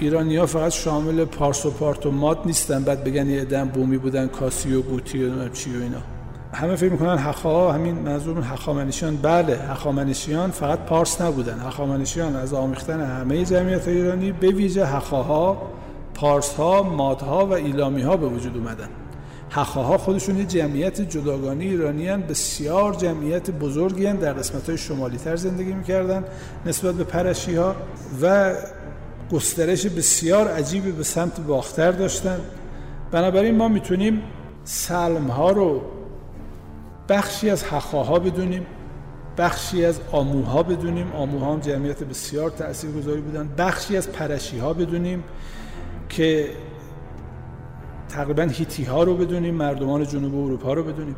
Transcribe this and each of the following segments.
ایرانی ها فقط شامل پارس و پارت و مات نیستن بعد بگن یه بومی بودن کاسی و گوتی و چی و اینا همه فکر می‌کنن حقا همین منظور حقامنشیان بله حقامنشیان فقط پارس نبودن حقامنشیان از آمیختن همه جمعیت ایرانی به ویژه حقاها پارس ها مادها و ایلامی ها به وجود اومدن حقاها خودشون یه جمعیت جداگانه ایرانی هن. بسیار جمعیت بزرگی. در قسمت های شمالی تر زندگی می‌کردن نسبت به پرشی ها و گسترش بسیار عجیبی به سمت باختر داشتن. بنابراین ما می‌تونیم سلم ها رو بخشی از حقاها بدونیم بخشی از آموها بدونیم. آموها هم جمعیت بسیار تاثیرگذاری بودن. بخشی از پرشی ها بدونیم که تقریبا هیتی ها رو بدونیم مردمان جنوب اروپا رو بدونیم.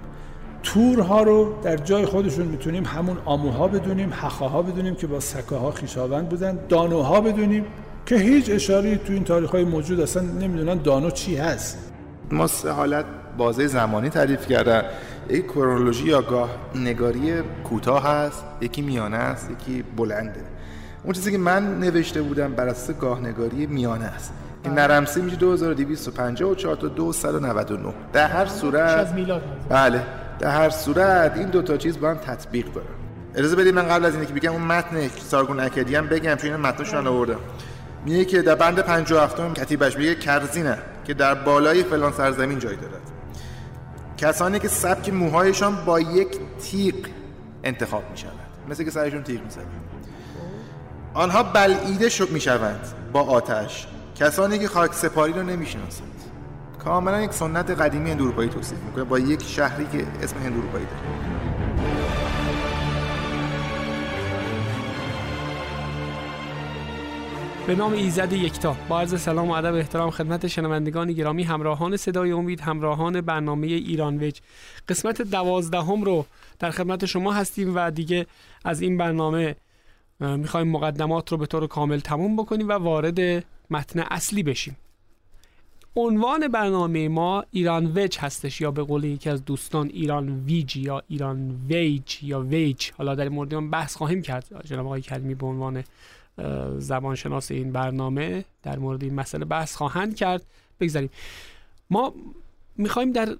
تورها رو در جای خودشون می‌تونیم همون آموها بدونیم حقاها بدونیم که با سکاها خیشاوند بودن. دانوها بدونیم که هیچ اشاری تو این تاریخ های موجود اصلا نمی‌دونن دانو چی هست. ما سه حالت بازه زمانی تعریف کردن. یک کرونولوژی یا گاه نگاری کوتاه هست یکی میانه است یکی بلنده اون چیزی که من نوشته بودم بر اساس گاه نگاری میانه است. این نرمسی میشه 2254 تا 299 در هر صورت میلاد بله. در هر صورت این دو تا چیز با هم تطبیق دارن. اجازه بدید من قبل از اینکه بگم اون متن سارگون اکدی هم بگم چون این متنشون آوردم. میگه که در بند 57 م کتیبش میگه کرزینه که در بالای فلان سرزمین جای دارد. کسانی که سبک موهایشان با یک تیغ انتخاب می شود مثل که سرشون تیغ می آنها بلعیده شد می شوند با آتش. کسانی که خاک سپاری رو نمی‌شناسند. کاملا یک سنت قدیمی هندوروپایی توصیف می‌کنه. با یک شهری که اسم هندوروپایی داره. به نام ایزد یکتا. با عرض سلام و ادب احترام خدمت شنوندگان گرامی همراهان صدای امید همراهان برنامه ایران ویج. قسمت دوازدهم رو در خدمت شما هستیم و دیگه از این برنامه می‌خوایم مقدمات رو به طور کامل تموم بکنیم و وارد متن اصلی بشیم. عنوان برنامه ما ایران ویج هستش یا به قول یکی از دوستان ایران ویج یا ایران ویج یا ویج. حالا در مورد اون بحث خواهیم کرد. جناب آقای کلمی به عنوان زبانشناس این برنامه در مورد این مسئله بحث خواهند کرد. بگذاریم. ما می‌خوایم در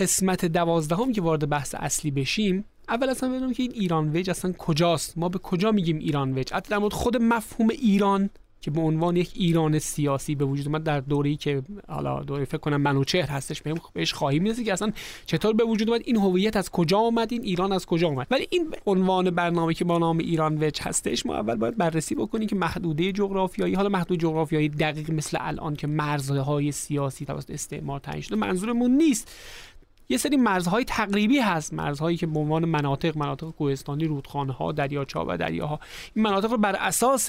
قسمت دوازدهم که وارد بحث اصلی بشیم اول اصلا بدونیم که این ایران ویج اصلا کجاست. ما به کجا میگیم ایران ویج؟ حتی در مورد خود مفهوم ایران که به عنوان یک ایران سیاسی به وجود اومد در دوره‌ای که حالا دوره فکر کنم منوچهر هستش بهش خواهیم رسید که اصلا چطور به وجود اومد این هویت از کجا اومد این ایران از کجا اومد؟ ولی این عنوان برنامه که با نام ایران وچ هستش ما اول باید بررسی بکنیم که محدوده جغرافیایی حالا محدود جغرافیایی دقیق مثل الان که مرزهای سیاسی توسط استعمار تعیین شده منظورمون نیست. یه سری مرزهای تقریبی هست. مرزهایی که به عنوان مناطق مناطق کوهستانی رودخانه ها دریاچه و دریاها. این مناطق رو بر اساس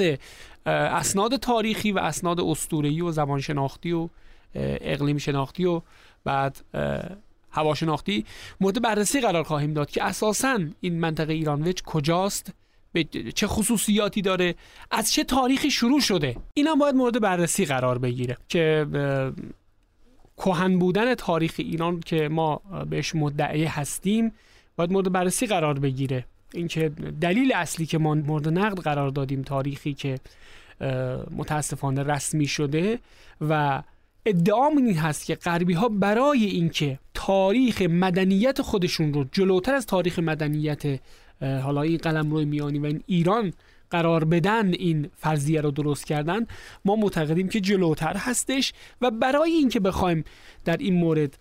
اسناد تاریخی و اسناد اسطوره‌ای و زبان شناختی و اقلیم شناختی و بعد هواشناختی مورد بررسی قرار خواهیم داد که اساسا این منطقه ایران وچ کجاست؟ چه خصوصیاتی داره؟ از چه تاریخی شروع شده؟ این هم باید مورد بررسی قرار بگیره که کهن بودن تاریخ ایران که ما بهش مدعی هستیم باید مورد بررسی قرار بگیره. اینکه دلیل اصلی که ما مورد نقد قرار دادیم تاریخی که متاسفانه رسمی شده و ادعامون این هست که غربی ها برای اینکه تاریخ مدنیت خودشون رو جلوتر از تاریخ مدنیت حالا این قلم روی میانی و این ایران قرار بدن این فرضیه رو درست کردن ما معتقدیم که جلوتر هستش و برای اینکه بخوایم در این مورد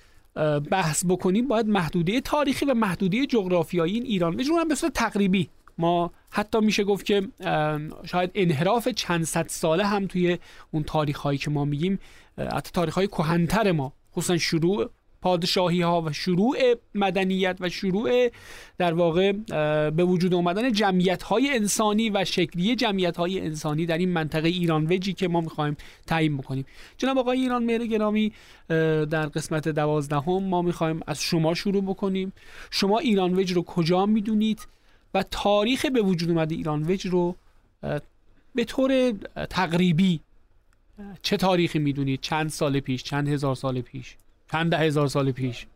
بحث بکنیم باید محدوده تاریخی و محدوده جغرافیایی این ایران. بجرون هم به صورت تقریبی. ما حتی میشه گفت که شاید انحراف چند صد ساله هم توی اون تاریخ هایی که ما میگیم حتی تاریخ های کهنتر ما خصوصا شروع پادشاهی ها و شروع مدنیت و شروع در واقع به وجود آمدن جمعیت های انسانی و شکلی جمعیت های انسانی در این منطقه ایران وجی که ما می‌خوایم تعیین بکنیم. جناب آقای ایران مهر گرامی در قسمت دوازدهم ما می‌خوایم از شما شروع بکنیم. شما ایران وج رو کجا می‌دونید و تاریخ به وجود اومده ایران وج رو به طور تقریبی چه تاریخی می‌دونید؟ چند سال پیش چند هزار سال پیش؟ چند هزار سال پیش.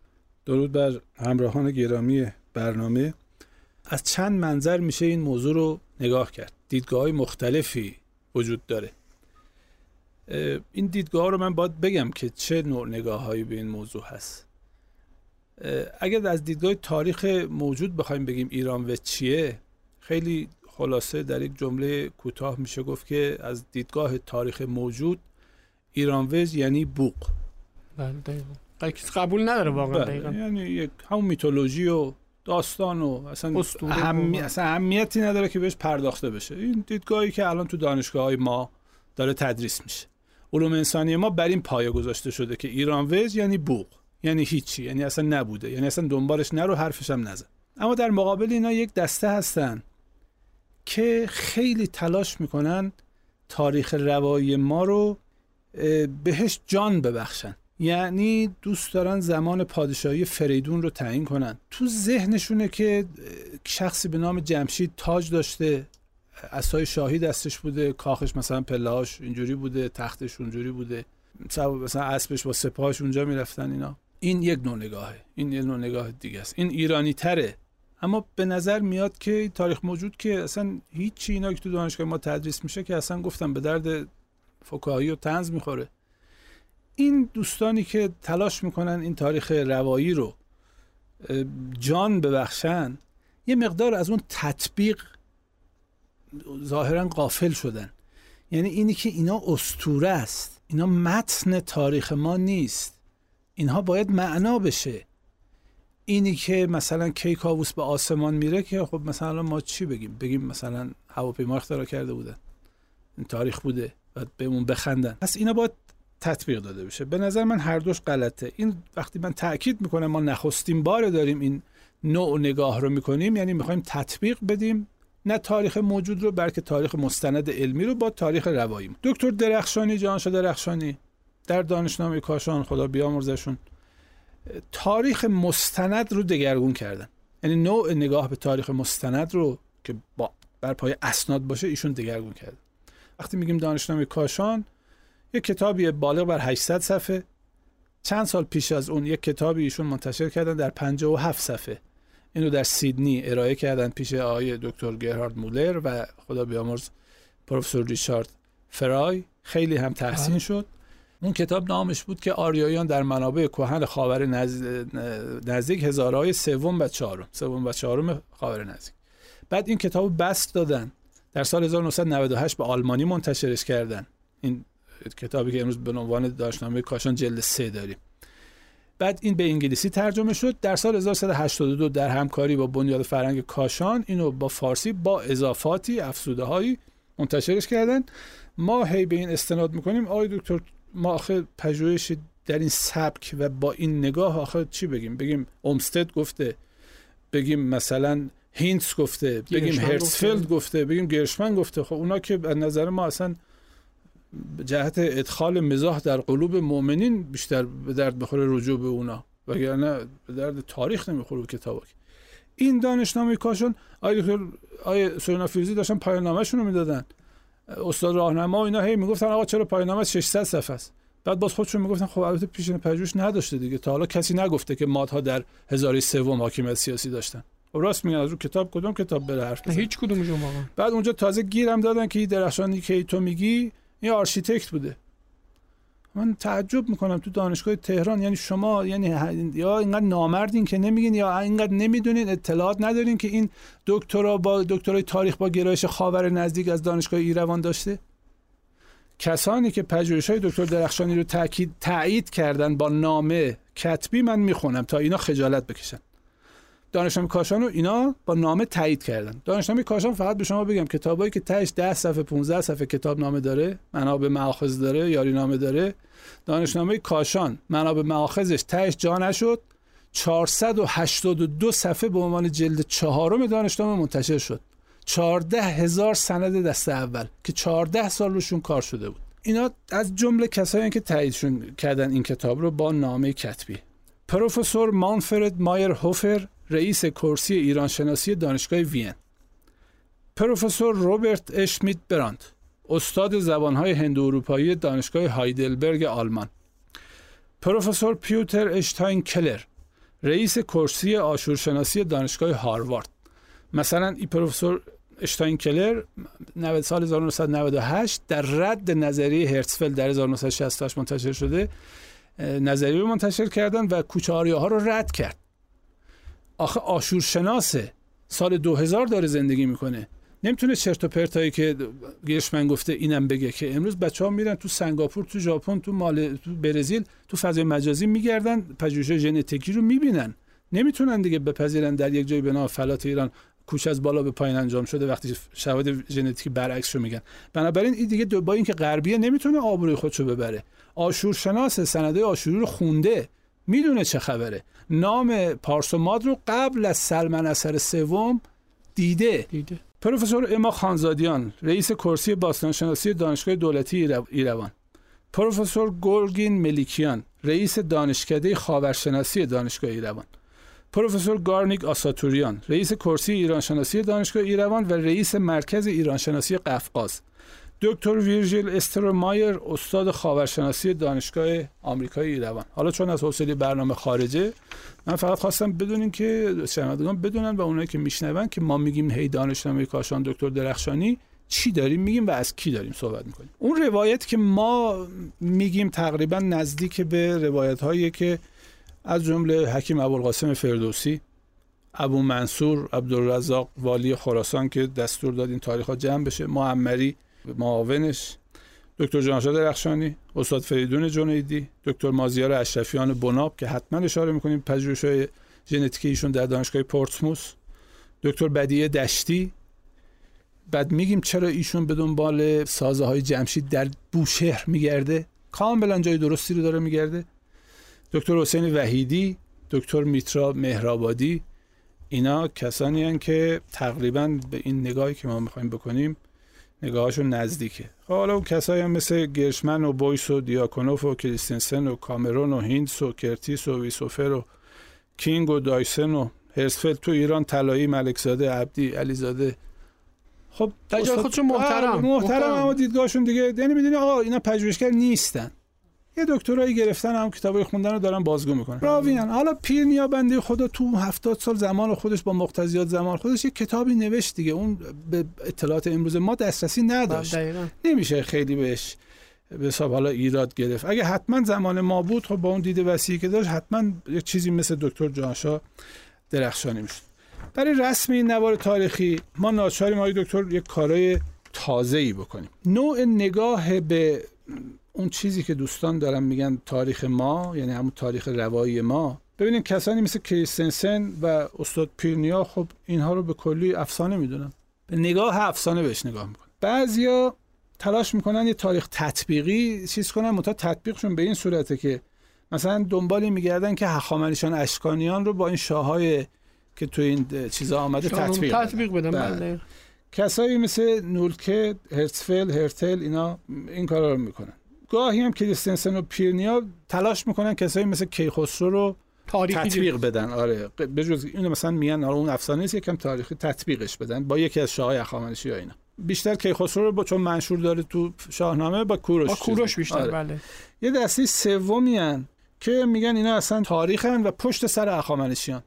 درود بر همراهان گرامی برنامه. از چند منظر میشه این موضوع رو نگاه کرد. دیدگاه مختلفی وجود داره. این دیدگاه رو من باید بگم که چه نوع نگاه هایی به این موضوع هست. اگر از دیدگاه تاریخ موجود بخوایم بگیم ایران و چیه خیلی خلاصه در یک جمله کوتاه میشه گفت که از دیدگاه تاریخ موجود ایران وز یعنی بوق. بله قبول نداره واقعا بله. یعنی یک همون میتولوژی و داستان و اصلا اهمی... اصلا اهمیتی نداره که بهش پرداخته بشه. این دیدگاهی که الان تو دانشگاه های ما داره تدریس میشه. علوم انسانی ما بر این پایه گذاشته شده که ایران وز یعنی بوق یعنی هیچی یعنی اصلا نبوده یعنی اصلا دنبالش نرو حرفش هم نزن. اما در مقابل اینا یک دسته هستن که خیلی تلاش می‌کنن تاریخ روایی ما رو بهش جان ببخشن. یعنی دوست دارن زمان پادشاهی فریدون رو تعیین کنن. تو ذهنشونه که شخصی به نام جمشید تاج داشته اسای شاهی دستش بوده کاخش مثلا پلهاش اینجوری بوده تختش اونجوری بوده مثلا اسبش با سپاهش اونجا می‌رفتن اینا. این یک نوع نگاهه. این یک نوع نگاه دیگه است. این ایرانی تره. اما به نظر میاد که تاریخ موجود که اصلا هیچی اینا که تو دانشگاه ما تدریس میشه که اصلا گفتم به درد فکاهی و تنز می‌خوره. این دوستانی که تلاش می‌کنن این تاریخ روایی رو جان ببخشن یه مقدار از اون تطبیق ظاهرا قافل شدن. یعنی اینی که اینا استوره است. اینا متن تاریخ ما نیست. اینها باید معنا بشه. اینی که مثلا کیکاووس به آسمان میره که خب مثلا ما چی بگیم؟ بگیم مثلا هواپیما اختراع کرده بودن این تاریخ بوده و بهمون بخندن. پس اینا باید تطبیق داده بشه. به نظر من هر دوش غلطه. این وقتی من تاکید می‌کنم ما نخستین بار داریم این نوع نگاه رو می‌کنیم یعنی می‌خوایم تطبیق بدیم نه تاریخ موجود رو بلکه تاریخ مستند علمی رو با تاریخ روایی دکتر درخشانی جانشا درخشانی در دانشنامه کاشان خدا بیامرزشون تاریخ مستند رو دگرگون کردن. یعنی نوع نگاه به تاریخ مستند رو که با بر پای اسناد باشه ایشون دگرگون کرد وقتی میگیم دانشنامه کاشان یک کتابی بالغ بر 800 صفحه. چند سال پیش از اون یک کتابی ایشون منتشر کردن در 57 صفحه. اینو در سیدنی ارائه کردن پیش آقای دکتر گرهارد مولر و خدا بیامرز پروفسور ریچارد فرای. خیلی هم تحسین بله. شد. اون کتاب نامش بود که آریایان در منابع کهن خاور نزدیک هزارهای سوم و چهارم. سوم و چهارم خاور نزدیک. بعد این کتاب بست دادن. در سال 1998 به آلمانی منتشرش کردن. این کتابی که امروز به عنوان داشتنامه کاشان جلد سه داریم. بعد این به انگلیسی ترجمه شد. در سال 1382 در همکاری با بنیاد فرهنگ کاشان اینو با فارسی با اضافاتی افسوده هایی منتشرش کردن. ما هی به این استناد می‌کنیم. آقای دکتر ما آخه پژوهش در این سبک و با این نگاه آخه چی بگیم؟ بگیم اومستد گفته بگیم مثلا هینتس گفته بگیم هرتسفلد گفته. بگیم گرشمن گفته. خب اونا که به نظر ما اصلا جهت ادخال مزاح در قلوب مؤمنین بیشتر به درد بخوره رجوع به اونا. وگرنه به درد تاریخ نمی‌خوره کتابا این دانشنامه کاشون آیه دکتر آیه سونا فیزی داشتن پایان نامه‌شون رو می‌دادن. استاد راهنما و اینا هی می‌گفتن آقا چرا پایان نامه 600 صفحه است؟ بعد باز خودشون می‌گفتن خب البته پیشین پژوهش نداشته دیگه. تا حالا کسی نگفته که مادها در هزاری سوم حاکمیت سیاسی داشتن. خب راست میگن از رو کتاب کدوم کتاب بره حرف بزن هیچ کدومش واقعا. بعد اونجا تازه گیرم دادن که این درخشانی که تو میگی این آرشیتکت بوده. من تعجب می‌کنم تو دانشگاه تهران یعنی شما یعنی یا اینقدر نامردین که نمیگین یا اینقدر نمی‌دونین اطلاعات ندارین که این دکترا با دکترای تاریخ با گرایش خاور نزدیک از دانشگاه ایروان داشته؟ کسانی که پژوهش های دکتر درخشانی رو تاکید تایید کردن با نامه کتبی من می‌خونم تا اینا خجالت بکشن. دانشنامه کاشان رو اینا با نامه تایید کردن. دانشنامه کاشان فقط به شما بگم کتابایی که تهش 10 صفحه 15 صفحه کتاب نامه داره منابع مؤاخذ داره یاری نامه داره. دانشنامه کاشان منابع مؤاخذش تهش جا نشد. 482 صفحه به عنوان جلد چهارم دانشنامه منتشر شد. 14 هزار سند دست اول که 14 سال روشون کار شده بود. اینا از جمله کسایی که تاییدشون کردن این کتاب رو با نامه کتبی. پروفسور مانفرد مایر هوفر رئیس کرسی ایران شناسی دانشگاه وین. پروفسور روبرت اشمیت براند استاد زبانهای هندو اروپایی دانشگاه هایدلبرگ آلمان. پروفسور پیوتر اشتاین کلر رئیس کرسی آشورشناسی دانشگاه هاروارد. مثلا این پروفسور اشتاین کلر 90 سال 1998 در رد نظریه هرتزفلد در 1968 منتشر شده. نظریه منتشر کردن و کوچاریه ها رو رد کرد. آخه آشور شناسه سال 2000 داره زندگی می‌کنه. نمی‌تونه چرت و پرتایی که گیرشمن گفته اینم بگه که امروز بچه ها میرن تو سنگاپور تو ژاپن تو مال تو برزیل تو فضای مجازی میگردن پژوهش ژنتیکی رو می‌بینن. نمی‌تونن دیگه بپذیرن در یک جای به نام فلات ایران کوچ از بالا به پایین انجام شده وقتی شواهد ژنتیکی برعکس رو میگن. بنابراین این دیگه با اینکه غربیه نمی‌تونه آبروی خودشو ببره. آشور شناس سنده آشوری رو خونده. می‌دونه چه خبره. نام پارسوماد رو قبل از سلمان اثر سوم دیده. دیده. پروفسور اما خانزادیان رئیس کرسی باستانشناسی دانشگاه دولتی ایروان. پروفسور گورگین ملیکیان رئیس دانشکده خاورشناسی دانشگاه ایروان. پروفسور گارنیک آساتوریان رئیس کرسی ایرانشناسی دانشگاه ایروان و رئیس مرکز ایرانشناسی قفقاز. دکتر ویرژیل استرومایر استاد خاورشناسی دانشگاه آمریکای ایروان حالا چون از حوصله برنامه خارجه من فقط خواستم بدونین که شنوندگان بدونن و اونایی که میشنون که ما میگیم هی دانشنامه کاشان دکتر درخشانی چی داریم؟ میگیم و از کی داریم صحبت می‌کنیم. اون روایت که ما میگیم تقریبا نزدیک به روایت هایی که از جمله حکیم ابوالقاسم فردوسی ابو منصور عبدالرزاق والی خراسان که دستور داد این تاریخ ها جمع بشه معمری معاونش. دکتر جانشاد درخشانی استاد فریدون جنیدی دکتر مازیار اشرفیان بناب که حتما اشاره می‌کنیم پژوهش های ژنتیکی ایشون در دانشگاه پورتسموس. دکتر بدیه دشتی. بعد میگیم چرا ایشون به دنبال سازه های جمشید در بوشهر میگرده؟ کاملا جای درستی رو داره میگرده. دکتر حسین وحیدی دکتر میترا مهرآبادی اینا کسانی هن که تقریبا به این نگاهی که ما می‌خوایم بکنیم نگاهاشون نزدیکه. خب حالا اون کسایی هم مثل گرشمن و بویس و دیاکونوف و کریستنسن و کامرون و هیندس و کرتیس و ویسهوفر و کینگ و دایسن و هرسفلد تو ایران طلایی ملکزاده عبدی علیزاده. خب در جای خودشون محترم. محترم, محترم. اما دیدگاهشون دیگه یعنی می‌دونی آقا اینا پژوهشگر نیستن. یه دکترایی گرفتن هم کتابای خوندن رو دارن بازگو می‌کنن. راویان حالا پیرنیا بنده خدا تو 70 سال زمان خودش با مقتضیات زمان خودش یه کتابی نوشت دیگه. اون به اطلاعات امروز ما دسترسی نداشت. نمیشه خیلی بهش به حساب حالا ایراد گرفت. اگه حتما زمان ما بود خب با اون دید وسیعی که داشت حتما یه چیزی مثل دکتر جانشا درخشانی می‌شد. برای رسم این نوار تاریخی ما ناچاریم آقای دکتر یک کارای تازه‌ای بکنیم. نوع نگاه به اون چیزی که دوستان دارن میگن تاریخ ما یعنی همون تاریخ روایی ما. ببینید کسانی مثل کریستنسن و استاد پیرنیا خب اینها رو به کلی افسانه می‌دونن. به نگاه افسانه بهش نگاه می‌کنن. بعضیا تلاش می‌کنن یه تاریخ تطبیقی چیز کنن متا تطبیقشون به این صورته که مثلا دنبالی میگردن که هخامنشیان اشکانیان رو با این شاههای که تو این چیزا آمده تطبیق تطبیق بدن بله. کسایی مثل نولکه هرتفل هرتل اینا این کارا رو می‌کنن. گاهی هم کریستنسن و پیرنیا تلاش می‌کنن کسایی مثل کیخسرو رو تطبیق بدن. آره. به جز اینو مثلا میگن آره اون افسانه است یکم تاریخی تطبیقش بدن با یکی از شاههای اخامنشی یا اینا. بیشتر کیخسرو رو با چون منشور داره تو شاهنامه با کوروش با کوروش بیشتر آره. بله. یه دسته سومی که میگن اینا اصلا تاریخن و پشت سر اخامنشیان.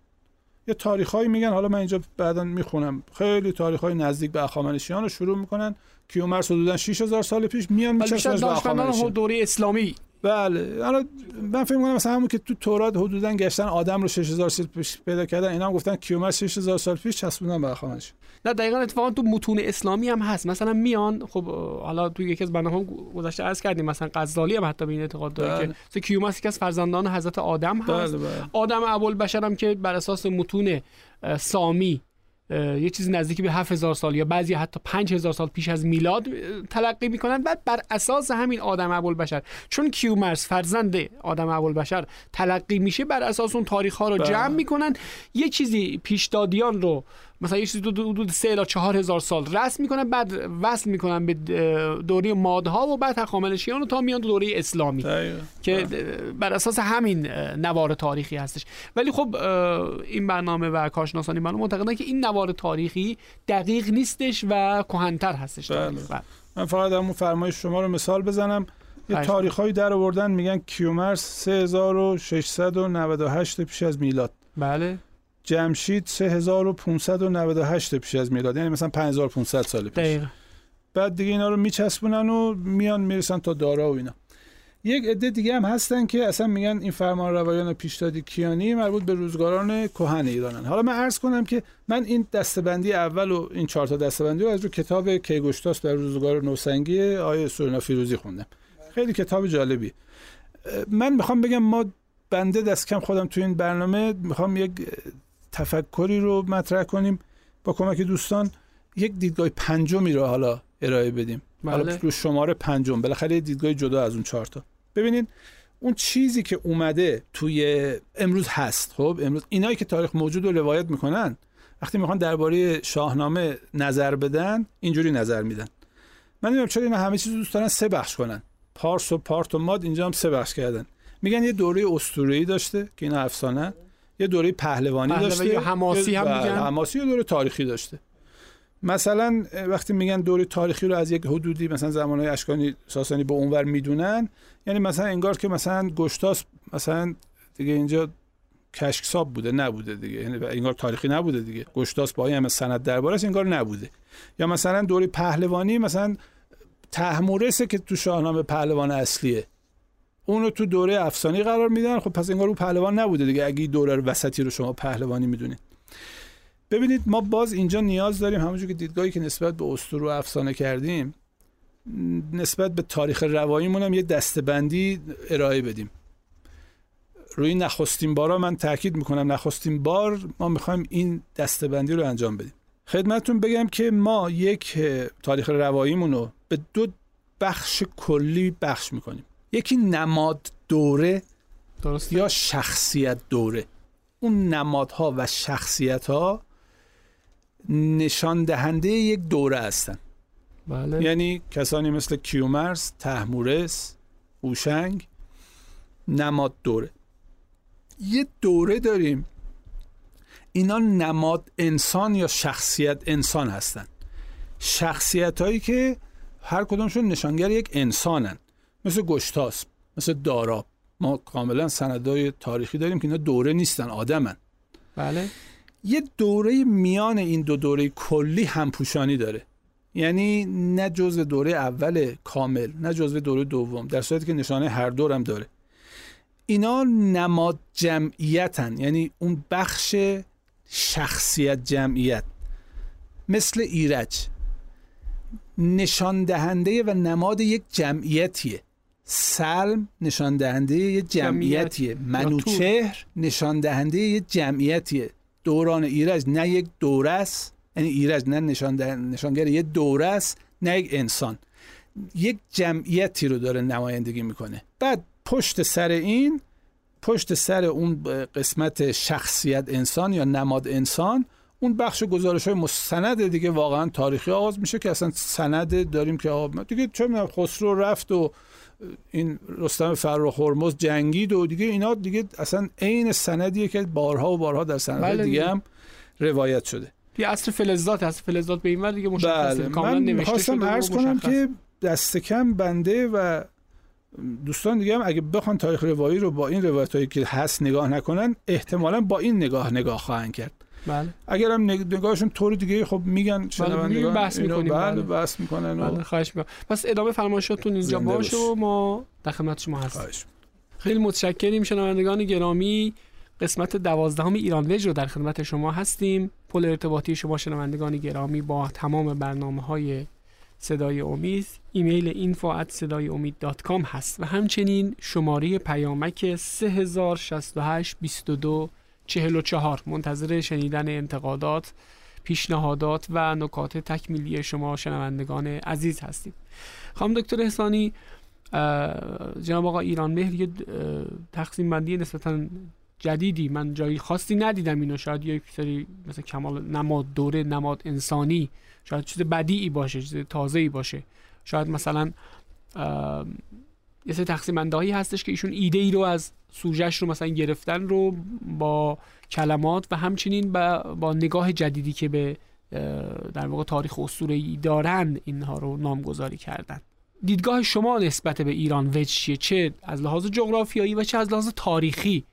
یه تاریخایی میگن حالا من اینجا بعدا می‌خونم. خیلی تاریخای نزدیک به اخامنشیان رو شروع می‌کنن. کیومرث حدودا 6000 سال پیش میان میچسبن به دوره اسلامی. بله. حالا من فکر می‌کنم مثلا همون که تو تورات حدودا گشتن آدم رو 6000 سال پیش پیدا کردن اینا هم گفتن کیومرث 6000 سال پیش چسبوندن به خانش نه دقیقا اتفاقا تو متون اسلامی هم هست. مثلا میان خب حالا تو یکی از برنامه گذشته عرض کردیم مثلا غزالی هم حتی به این اعتقاد داره بله. که مثلا کیومرث یکی از فرزندان حضرت آدم هست. بله بله. آدم ابوالبشر هم که بر اساس متون سامی یه چیزی نزدیکی به 7000 سال یا بعضی حتی 5000 سال پیش از میلاد تلقی می‌کنن بعد بر اساس همین آدم ابوالبشر چون کیومرث فرزند آدم ابوالبشر تلقی میشه بر اساس اون تاریخ ها رو بله. جمع می‌کنن یه چیزی پیشدادیان رو مثلا یه چیزی دو حدود 3 الی 4000 سال رسم می‌کنن بعد وصل می‌کنن به دوره مادها و بعد هخامنشیان و تا میان تو دوره اسلامی دقیقاً. که بر اساس همین نوار تاریخی هستش ولی خب این برنامه و کارشناسانی من معتقدن که این نوار تاریخی دقیق نیستش و کهنتر هستش بله. بله. من فقط همون فرمایش شما رو مثال بزنم یه بله. تاریخ‌هایی در آوردن میگن کیومرث 3698 پیش از میلاد بله جمشید 3598 پیش از میلاد یعنی مثلا 5500 سال پیش. دقیقا بعد دیگه اینا رو میچسبونن و میان می‌رسن تا دارا و اینا. یک عده دیگه هم هستن که اصلا میگن این فرمان روایان پیشدادی کیانی مربوط به روزگاران کهن ایرانن. حالا من عرض کنم که من این دستبندی اول و این چهار تا دستبندی رو از رو کتاب کیگوشتاس در روزگار نوسنگی آیه سورینا فیروزی خوندم. خیلی کتاب جالبی. من می‌خوام بگم ما بنده دست کم خودم تو این برنامه می‌خوام یک تفکری رو مطرح کنیم با کمک دوستان. یک دیدگاه پنجمی رو حالا ارائه بدیم. حالا بله. رو شماره پنجم. بالاخره یه دیدگاه جدا از اون چهار تا. ببینید اون چیزی که اومده توی امروز هست خب؟ امروز اینایی که تاریخ موجود رو روایت می‌کنن وقتی می‌خوان درباره شاهنامه نظر بدن اینجوری نظر میدن. من نمی‌دونم چرا اینا همه چیز دوست دارن سه بخش کنن. پارس و پارت و ماد اینجا هم سه بخش کردن. میگن یه دوره اسطوره‌ای داشته که اینا افسانه یه دوره پهلوانی داشته. یا حماسی یه- هم بله، میگن. حماسی و دوره تاریخی داشته. مثلا وقتی میگن دوره تاریخی رو از یک حدودی مثلا زمانهای اشکانی ساسانی به اونور می‌دونن یعنی مثلا انگار که مثلا گشتاس مثلا دیگه اینجا کشکساب بوده نبوده دیگه. یعنی انگار تاریخی نبوده دیگه. گشتاس با این همه سند دربارش انگار نبوده. یا مثلا دوره پهلوانی مثلا تحمورسه که تو شاهنامه پهلوان اصلیه. اونو تو دوره افسانی قرار میدن. خب پس انگار اون پهلوان نبوده دیگه. اگه دوره وسطی رو شما پهلوانی می‌دونید ببینید ما باز اینجا نیاز داریم. همونجور که دیدگاهی که نسبت به اسطوره و افسانه کردیم نسبت به تاریخ رواییمون هم یه دستبندی ارائه بدیم. روی نخستین بارا من تاکید می‌کنم نخستین بار ما می‌خوایم این دستبندی رو انجام بدیم. خدمتتون بگم که ما یک تاریخ رواییمون رو به دو بخش کلی بخش می‌کنیم. یکی نماد دوره درسته. یا شخصیت دوره. اون نمادها و شخصیت ها نشان دهنده یک دوره هستن. بله. یعنی کسانی مثل کیومرس، تحمورس، هوشنگ نماد دوره. یه دوره داریم. اینا نماد انسان یا شخصیت انسان هستن. شخصیت هایی که هر کدومشون نشانگر یک انسانن. مثل گشتاس مثل داراب ما کاملا سندهای تاریخی داریم که اینا دوره نیستن آدمن. بله. یه دوره میان این دو دوره کلی همپوشانی داره. یعنی نه جزو دوره اول کامل نه جزو دوره دوم در صورتی که نشانه هر دورم داره. اینا نماد جمعیتن یعنی اون بخش شخصیت جمعیت. مثل ایرج. نشان دهنده و نماد یک جمعیتیه. سلم نشان دهنده یک جمعیتیه منوچهر نشان دهنده یک جمعیتیه. دوران ایرج نه یک دوره است یعنی ایرج نه نشان نشانگر یک دوره است نه یک انسان. یک جمعیتی رو داره نمایندگی می‌کنه. بعد پشت سر این پشت سر اون قسمت شخصیت انسان یا نماد انسان اون بخش گزارش های مستند دیگه واقعا تاریخی آغاز میشه که اصلا سند داریم که دیگه چه می‌دونم خسرو رفت و این رستم فرخ هرمز جنگید و دیگه اینا دیگه اصلا عین سندیه که بارها و بارها در سند بله دیگه. هم روایت شده. یه اصر فلزات اصر فلزات به این ور دیگه مشخصه. بله. کاملا من نوشته شده و عرض کنم. که دست کم بنده و دوستان دیگه هم اگه بخوان تاریخ روایی رو با این روایت هایی که هست نگاه نکنن احتمالا با این نگاه نگاه خواهند کرد. بله. اگر هم نگ- نگاهشون طور دیگه خب میگن شنوندگان میگیم بحث می‌کنیم، بله بله. بحث می‌کنن و بله خواهش می‌کنم. پس ادامه فرمایشاتون اینجا باشه باش. و ما در خدمت شما هستیم. خواهش. خیلی متشکریم شنوندگان گرامی. قسمت دوازدهم ایران وج رو در خدمت شما هستیم. پل ارتباطی شما شنوندگان گرامی با تمام برنامه های صدای امید. ایمیل info at صدای امید dot com هست. و همچنین شماره پیامک 3068 22 44 منتظر شنیدن انتقادات پیشنهادات و نکات تکمیلی شما شنوندگان عزیز هستیم خانم دکتر احسانی جناب آقا ایران مهر یه تقسیم بندی نسبتا جدیدی. من جایی خاصی ندیدم اینو. شاید یک سری مثل کمال نماد دوره نماد انسانی شاید چیز بدیعی باشه چیز تازه‌ای باشه. شاید مثلا یه سری تقسیم بندهایی هستش که ایشون ایده ای رو از سوژهش رو مثلا گرفتن رو با کلمات و همچنین با, با نگاه جدیدی که به در واقع تاریخ اسطوره‌ای دارن اینها رو نامگذاری کردن. دیدگاه شما نسبت به ایران وج چیه؟ چه از لحاظ جغرافیایی و چه از لحاظ تاریخی؟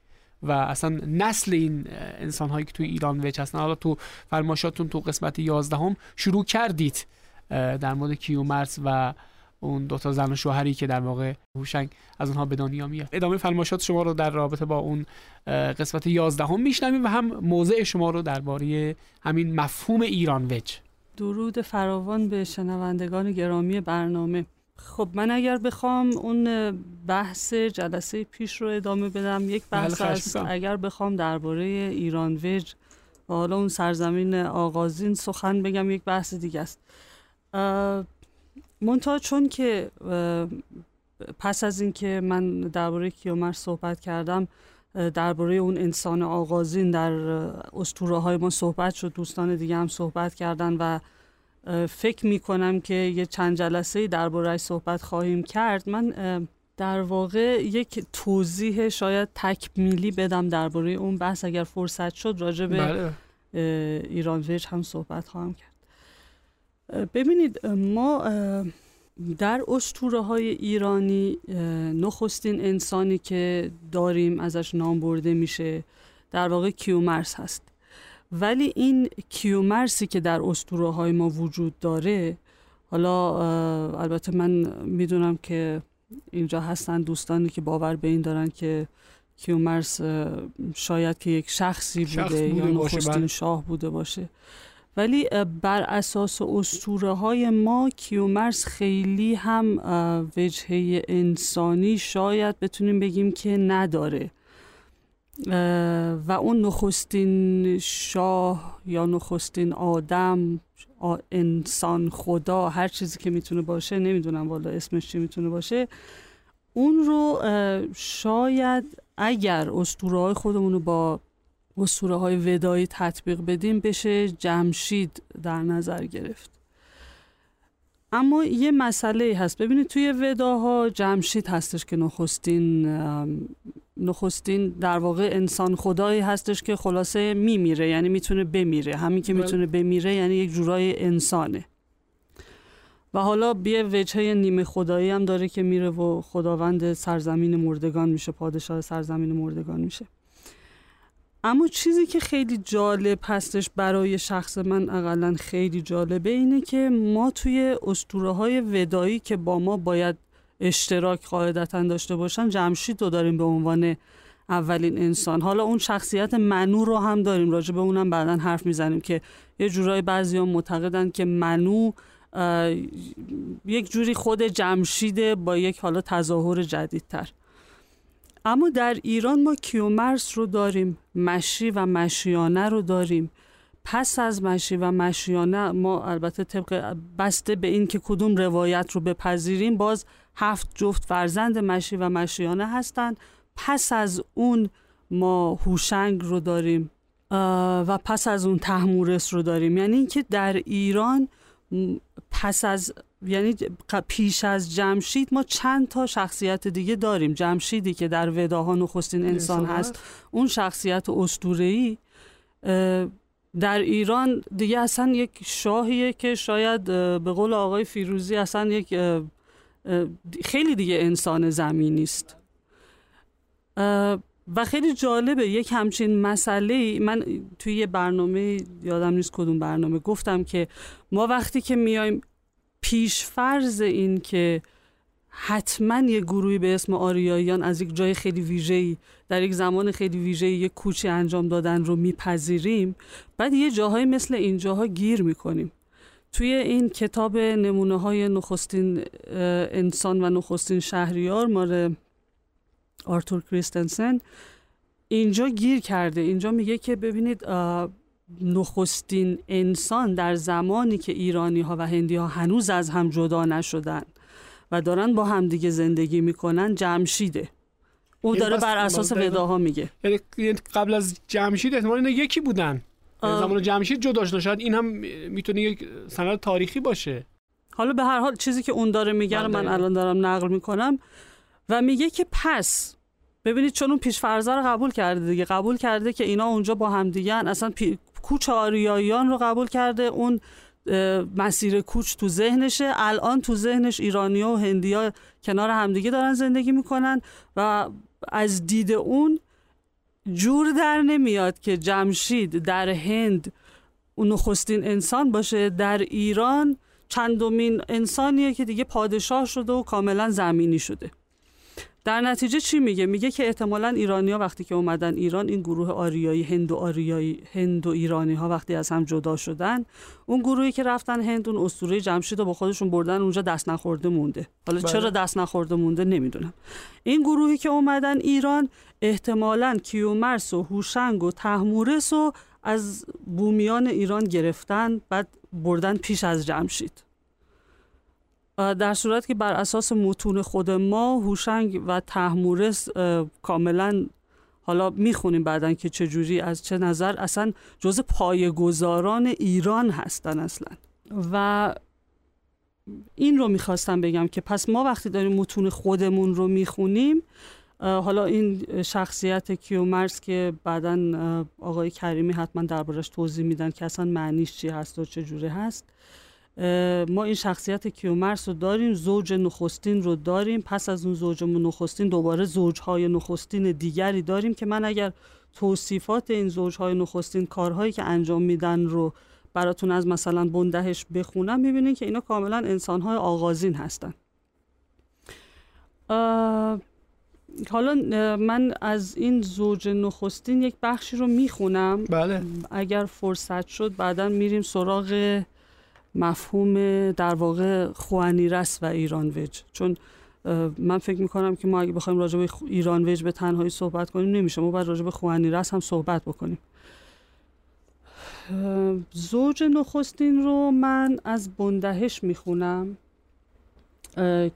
و اصلا نسل این انسان هایی که توی ایران وج هستن. حالا تو فرماشاتون تو قسمت 11 هم شروع کردید در مورد کیومرس و اون دوتا زن و شوهری که در واقع هوشنگ از اونها به دنیا میاد. ادامه فرماشات شما رو در رابطه با اون قسمت 11 هم میشنویم و هم موضع شما رو درباره همین مفهوم ایران وج درود فراوان به شنوندگان گرامی برنامه. خب من اگر بخوام اون بحث جلسه پیش رو ادامه بدم یک بله، بحث است. اگر بخوام درباره ایران وج و حالا اون سرزمین آغازین سخن بگم یک بحث دیگه است. منتها چون که پس از اینکه من درباره کیومرث صحبت کردم درباره اون انسان آغازین در اسطوره های ما صحبت شد دوستان دیگه هم صحبت کردن و فکر می کنم که یه چند جلسه دربارهش صحبت خواهیم کرد. من در واقع یک توضیح شاید تکمیلی بدم درباره اون بحث اگر فرصت شد راجع به بله. ایران ویج هم صحبت خواهم کرد. ببینید ما در اسطوره های ایرانی نخستین انسانی که داریم ازش نام برده میشه در واقع کیومرس هست ولی این کیومرسی که در اسطوره های ما وجود داره حالا البته من می‌دونم که اینجا هستن دوستانی که باور به این دارن که کیومرس شاید که یک شخصی بوده, شخص بوده یا نخستین بله. شاه بوده باشه ولی بر اساس اسطوره های ما کیومرس خیلی هم وجهه انسانی شاید بتونیم بگیم که نداره. و اون نخستین شاه یا نخستین آدم انسان خدا هر چیزی که می‌تونه باشه نمی‌دونم والا اسمش چی می‌تونه باشه اون رو شاید اگر اسطوره های خودمون رو با اسطوره های ودایی تطبیق بدیم بشه جمشید در نظر گرفت. اما یه مسئله هست. ببینید توی وداها جمشید هستش که نخستین نخستین در واقع انسان خدایی هستش که خلاصه میمیره یعنی می‌تونه بمیره. همین که بله. می‌تونه بمیره یعنی یک جورای انسانه. و حالا یه وجهه نیمه خدایی هم داره که میره و خداوند سرزمین مردگان میشه پادشاه سرزمین مردگان میشه. اما چیزی که خیلی جالب هستش برای شخص من اقلا خیلی جالبه اینه که ما توی اسطوره های ودایی که با ما باید اشتراک قاعدتا داشته باشن جمشید رو داریم به عنوان اولین انسان. حالا اون شخصیت منو رو هم داریم. راجع به اونم بعدا حرف می‌زنیم که یه جورای بعضی هم معتقدن که منو یک جوری خود جمشیده با یک حالا تظاهر جدیدتر. اما در ایران ما کیومرس رو داریم مشی و مشیانه رو داریم. پس از مشی و مشیانه ما البته طبق بسته به این که کدوم روایت رو بپذیریم باز هفت جفت فرزند مشی و مشیانه هستند. پس از اون ما هوشنگ رو داریم و پس از اون تحمورس رو داریم. یعنی اینکه در ایران پس از یعنی پیش از جمشید ما چند تا شخصیت دیگه داریم. جمشیدی که در وداها نخستین انسان هست اون شخصیت اسطوره‌ای در ایران دیگه اصلا یک شاهیه که شاید به قول آقای فیروزی اصلا یک خیلی دیگه انسان زمینی است و خیلی جالبه یک همچین مسئله من توی یه برنامه یادم نیست کدوم برنامه گفتم که ما وقتی که میایم پیش فرض این که حتما یه گروهی به اسم آریاییان از یک جای خیلی ویژه‌ای در یک زمان خیلی ویژه‌ای یک کوچی انجام دادن رو میپذیریم. بعد یه جاهایی مثل اینجاها گیر می‌کنیم. توی این کتاب نمونه های نخستین انسان و نخستین شهریار مال آرتور کریستنسن اینجا گیر کرده. اینجا میگه که ببینید نخستین انسان در زمانی که ایرانی ها و هندی ها هنوز از هم جدا نشدن و دارن با همدیگه زندگی می‌کنن جمشیده. او داره بر اساس وداها میگه. یعنی قبل از جمشید احتمال یکی بودن. زمان جمشید جدا شد شاید این هم می‌تونه یک سند تاریخی باشه. حالا به هر حال چیزی که اون داره میگه من الان دارم نقل می‌کنم و میگه که پس ببینید چون اون پیش فرضه رو قبول کرده دیگه قبول کرده که اینا اونجا با هم دیگه اصلا پی... کوچ آریاییان رو قبول کرده. اون مسیر کوچ تو ذهنشه. الان تو ذهنش ایرانیا و هندیا کنار همدیگه دارن زندگی می‌کنن و از دید اون جور در نمیاد که جمشید در هند نخستین انسان باشه. در ایران چندمین انسانیه که دیگه پادشاه شده و کاملا زمینی شده. در نتیجه چی میگه؟ میگه که احتمالا ایرانیا وقتی که اومدن ایران این گروه آریایی هند و آریایی هند و ایرانی ها وقتی از هم جدا شدن اون گروهی که رفتن هند اون اسطوره جمشید رو با خودشون بردن اونجا دست نخورده مونده. حالا بله. چرا دست نخورده مونده نمی‌دونم. این گروهی که اومدن ایران احتمالا کیومرس و هوشنگ و تحمورس و از بومیان ایران گرفتن بعد بردن پیش از جمشید. در صورت که بر اساس متون خود ما هوشنگ و تحمورس کاملا حالا می‌خونیم بعدا که چجوری از چه نظر. اصلا جز پایگزاران ایران هستن اصلا. و این رو می‌خواستم بگم که پس ما وقتی داریم متون خودمون رو می‌خونیم حالا این شخصیت کیومرس که بعدا آقای کریمی حتما دربارش توضیح میدن که اصلا معنیش چی هست و چجوری هست. ما این شخصیت کیومرس رو داریم زوج نخستین رو داریم. پس از اون زوج نخستین دوباره زوجهای نخستین دیگری داریم که من اگر توصیفات این زوجهای نخستین کارهایی که انجام میدن رو براتون از مثلا بندهش بخونم می‌بینین که اینا کاملا انسانهای آغازین هستن. حالا من از این زوج نخستین یک بخشی رو می‌خونم. بله. اگر فرصت شد بعدا میریم سراغ مفهوم در واقع خوانیرس و ایران وج چون من فکر می‌کنم که ما اگه بخوایم راجع به ایران وج به تنهایی صحبت کنیم نمیشه. ما باید راجع به خوانیرس هم صحبت بکنیم. زوج نخستین رو من از بندهش می‌خونم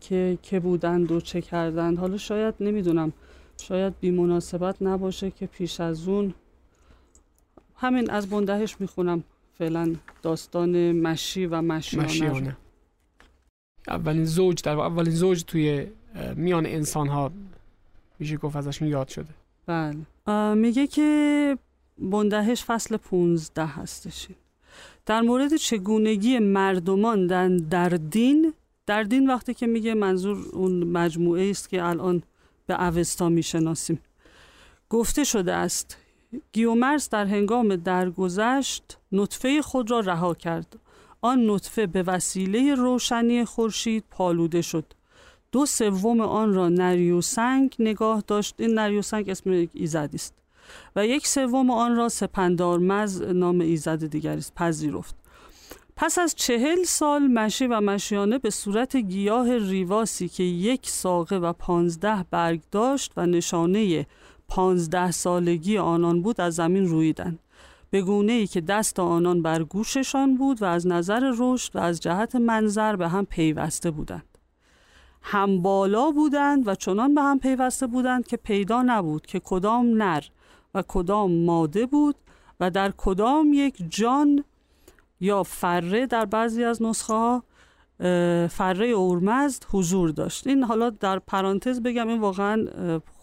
که که بودند و چه کردند. حالا شاید نمی‌دونم شاید بی مناسبت نباشه که پیش از اون همین از بندهش می‌خونم. فعلا داستان مشی و مشیانه, مشیانه. اولین زوج در اولین زوج توی میان انسان ها میشه گفت ازشون یاد شده. بله. میگه که بندهش فصل 15 هستش. در مورد چگونگی مردمان در دین در دین وقتی که میگه منظور اون مجموعه است که الان به اوستا می‌شناسیم. گفته شده است گیومرس در هنگام درگذشت نطفه خود را رها کرد. آن نطفه به وسیله روشنی خورشید پالوده شد. دو سوم آن را نریوسنگ نگاه داشت. این نریوسنگ اسم ایزدی است. و یک سوم آن را سپندارمز نام ایزد دیگری است. پذیرفت. پس از چهل سال مشی و مشیانه به صورت گیاه ریواسی که یک ساقه و پانزده برگ داشت و نشانه پانزده سالگی آنان بود از زمین رویدند به گونه ای که دست آنان بر گوششان بود و از نظر رشد و از جهت منظر به هم پیوسته بودند. هم بالا بودند و چنان به هم پیوسته بودند که پیدا نبود که کدام نر و کدام ماده بود و در کدام یک جان یا فره در بعضی از نسخه ها فره اورمزد حضور داشت. این حالا در پرانتز بگم این واقعا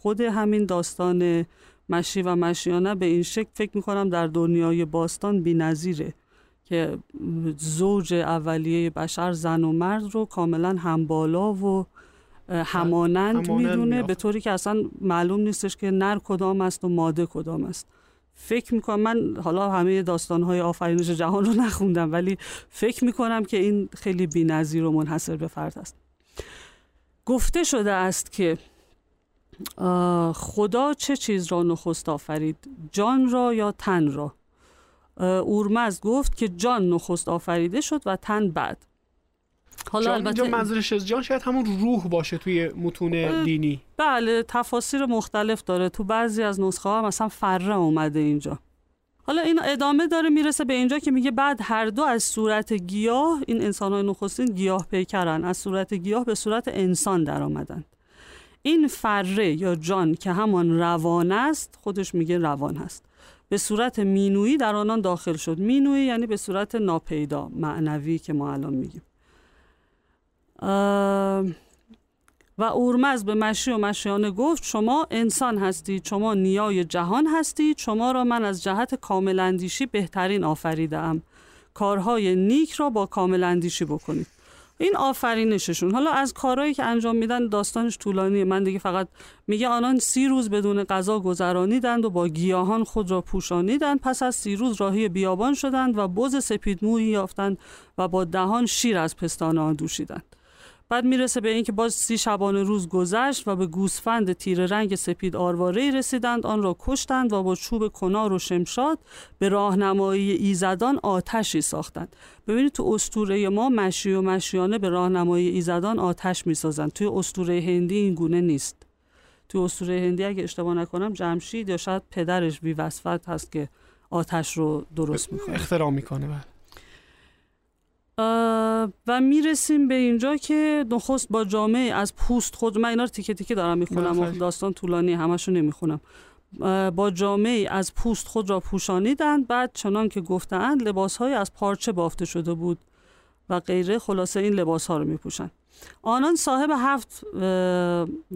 خود همین داستان مشی و مشیانه به این شکل فکر می‌کنم در دنیای باستان بی نظیره که زوج اولیه بشر زن و مرد رو کاملا همبالا و همانند می‌دونه به طوری که اصلا معلوم نیستش که نر کدام است و ماده کدام است. فکر می‌کنم من حالا همه داستانهای آفرینش جهان رو نخوندم ولی فکر می‌کنم که این خیلی بی و منحصر به فرد است. گفته شده است که خدا چه چیز را نخست آفرید؟ جان را یا تن را؟ اورمز گفت که جان نخست آفریده شد و تن بعد. حالا البته منظورش از جان شاید همون روح باشه توی متون دینی. بله تفاسیر مختلف داره. تو بعضی از نسخه ها مثلا فره اومده اینجا. حالا این ادامه داره می‌رسه به اینجا که میگه بعد هر دو از صورت گیاه این انسان های نخستین گیاه پیکرن از صورت گیاه به صورت انسان در آمدن این فره یا جان که همان روان است خودش میگه روان هست. به صورت مینویی در آنان داخل شد. مینویی یعنی به صورت ناپیدا معنوی که ما الان میگیم. و اورمز به مشی و مشیانه گفت شما انسان هستید شما نیای جهان هستید شما را من از جهت کامل اندیشی بهترین آفریده کارهای نیک را با کامل اندیشی بکنید. این آفرینششون. حالا از کارهایی که انجام میدن داستانش طولانیه. من دیگه فقط میگه آنان سی روز بدون غذا گذرانیدند و با گیاهان خود را پوشانیدند. پس از سی روز راهی بیابان شدند و بز سپید مویی یافتند و با دهان شیر از پستان آن دوشیدند. بعد می‌رسه به اینکه باز سی شبانه روز گذشت و به گوسفند تیر رنگ سپید آرواره رسیدند. آن را کشتند و با چوب کنار و شمشاد به راهنمایی ایزدان آتشی ساختند. ببینید تو استوره ما مشی و مشیانه به راهنمایی ایزدان آتش می‌سازند. توی استوره هندی این گونه نیست. تو اسطوره هندی اگه اشتباه نکنم جمشید یا شاید پدرش ویوسفت هست که آتش رو درست می‌کنه. اختراع می‌کنه بله. و می‌رسیم به اینجا که نخست با جامعه از پوست خود من اینا رو تیکه تیکه دارم می‌خونم داستان طولانی همشو نمی‌خونم. با جامعه از پوست خود را پوشانیدند بعد چنان که گفتند لباس های از پارچه بافته شده بود و غیره خلاصه این لباس ها رو میپوشند. آنان صاحب هفت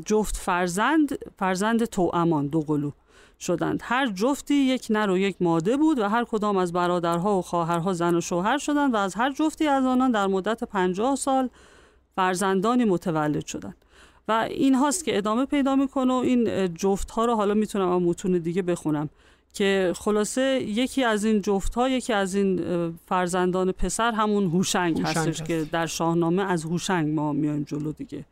جفت فرزند فرزند تو امان دو قلو شدند. هر جفتی یک نر و یک ماده بود و هر کدام از برادرها و خواهرها زن و شوهر شدند و از هر جفتی از آنان در مدت پنجاه سال فرزندانی متولد شدند. و این هاست که ادامه پیدا می‌کنه و این جفت ها رو حالا می‌تونم اما متون دیگه بخونم که خلاصه یکی از این جفت ها یکی از این فرزندان پسر همون هوشنگ, هستش که در شاهنامه از هوشنگ ما میایم جلو دیگه.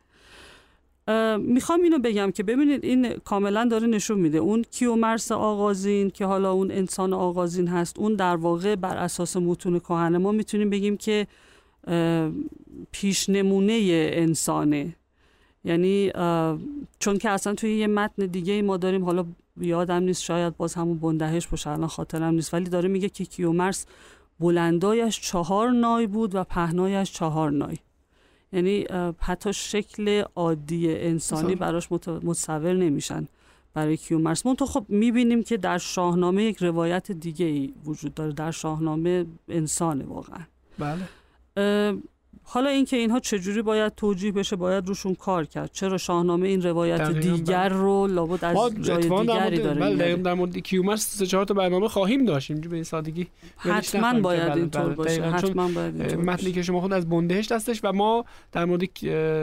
می‌خوام اینو بگم که ببینید این کاملا داره نشون میده. اون کیومرس آغازین که حالا اون انسان آغازین هست اون در واقع بر اساس متون کهنه ما می‌تونیم بگیم که پیش نمونه انسانه. یعنی چون که اصلا توی یه متن دیگه ما داریم حالا یادم نیست شاید باز همون بندهش باشه الان خاطرم نیست ولی داره میگه که کیومرس بلندایش چهار نای بود و پهنایش چهار نای. یعنی حتی شکل عادی انسانی براش متصور نمیشن برای کیومرس من تو خب می‌بینیم که در شاهنامه یک روایت دیگه ای وجود داره در شاهنامه انسانه واقعا. بله. حالا اینکه اینها چجوری باید توجیه بشه باید روشون کار کرد؟ چرا شاهنامه این روایت دیگر رو لابد از جای دیگری داره بله در مورد کیومرس سه چهار تا برنامه خواهیم داشت. اینجوری به این سادگی حتما باید بله، اینطور بله. باشه. حتما باید متنی که شما خود از بندهش دستش و ما در مورد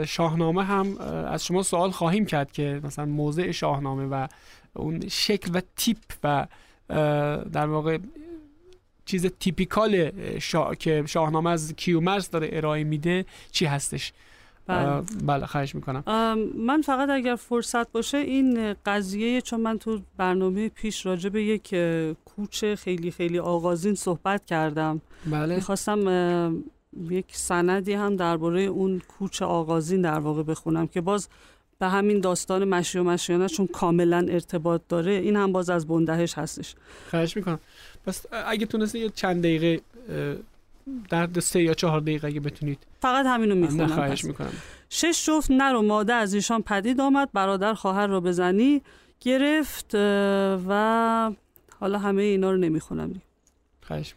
شاهنامه هم از شما سوال خواهیم کرد که مثلا موضع شاهنامه و اون شکل و تیپ و در واقع چیز تیپیکال شا... که شاهنامه از کیومرس داره ارائه میده چی هستش؟ بله, بله خواهش می‌کنم. من فقط اگر فرصت باشه این قضیه چون من تو برنامه پیش راجع به یک کوچ خیلی خیلی آغازین صحبت کردم. بله. می‌خواستم یک سندی هم درباره اون کوچ آغازین در واقع بخونم که باز به همین داستان مشی و مشیانه چون کاملا ارتباط داره این هم باز از بندهش هستش. خواهش می‌کنم. پس اگه تونسته یه چند دقیقه در سه یا چهار دقیقه اگه بتونید. فقط همینو می‌خونم. خواهش می‌کنم. شش جفت نر و ماده از ایشان پدید آمد برادر خواهر را بزنی گرفت و حالا همه اینا رو نمی‌خونم. خواهش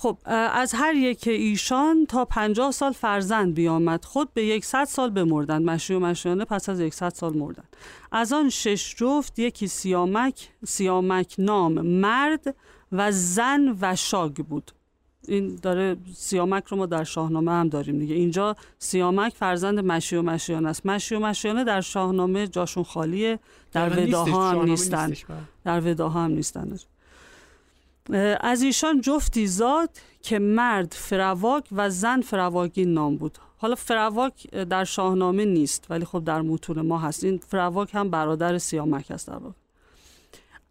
خب از هر یک ایشان تا پنجاه سال فرزند بیامد. خود به یکصد سال بمردند. مشی و مشیانه پس از یکصد سال مردند. از آن شش جفت یکی سیامک سیامک نام مرد و زن و شاگ بود. این داره سیامک رو ما در شاهنامه هم داریم دیگه. اینجا سیامک فرزند مشی و مشیانه است. مشی و مشیانه در شاهنامه جاشون خالیه. در وداها هم نیستن. بله. در وداها هم نیستن. از ایشان جفتی زاد که مرد فرواک و زن فرواگین نام بود. حالا فراواک در شاهنامه نیست ولی خب در متون ما هست. این فراواک هم برادر سیامک است در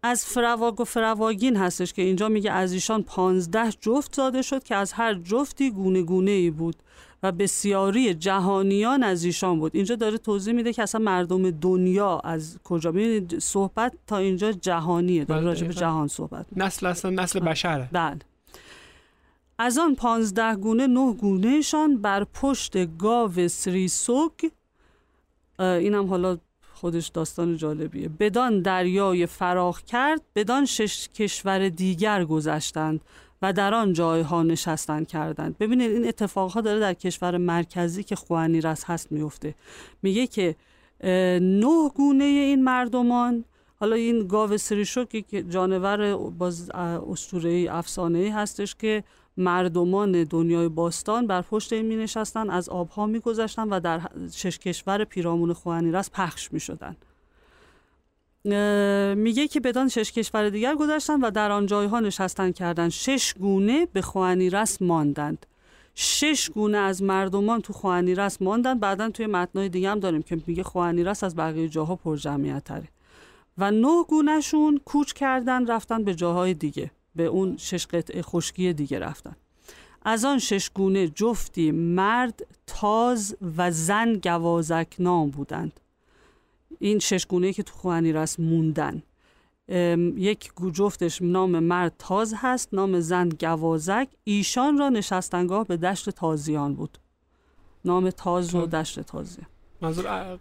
از فراواگ و فراواگین هستش که اینجا میگه از ایشان پانزده جفت زاده شد که از هر جفتی گونه گونه ای بود. و بسیاری جهانیان از ایشان بود. اینجا داره توضیح میده که اصلا مردم دنیا از کجا ببینید صحبت تا اینجا جهانیه. داره بله، راجع به. جهان صحبت. نسل اصلا نسل بشره. بله. از آن پانزده گونه نه گونهشان بر پشت گاو سریسوگ اینم حالا خودش داستان جالبیه. بدان دریای فراخ کرد بدان شش کشور دیگر گذشتند. و در آن جایها نشستن کردند ببینید این اتفاقها داره در کشور مرکزی که خوانیرس هست میفته میگه که نه گونه این مردمان حالا این گاو سریشوک که جانور باز اسطوره افسانه هستش که مردمان دنیای باستان بر پشت این می نشستن از آبها می گذشتن و در شش کشور پیرامون خوانیرس پخش می شدن. میگه که بدان شش کشور دیگر گذشتن و در آن جایها نشستن کردند شش گونه به خوانیرس ماندند. شش گونه از مردمان تو خوانیرس ماندند. بعدا توی متنای دیگه هم داریم که میگه خوانیرس از بقیه جاها پر جمعیت تره و نه گونهشون کوچ کردن رفتن به جاهای دیگه. به اون شش قطعه خشکی دیگه رفتن. از آن شش گونه جفتی مرد تاز و زن گوازک نام بودند. این شش گونه که تو خوانیرس موندن. ام، یک جفتش نام مرد تاز هست نام زن گوازک. ایشان را نشستنگاه به دشت تازیان بود. نام تاز و تاز. دشت تازیان منظور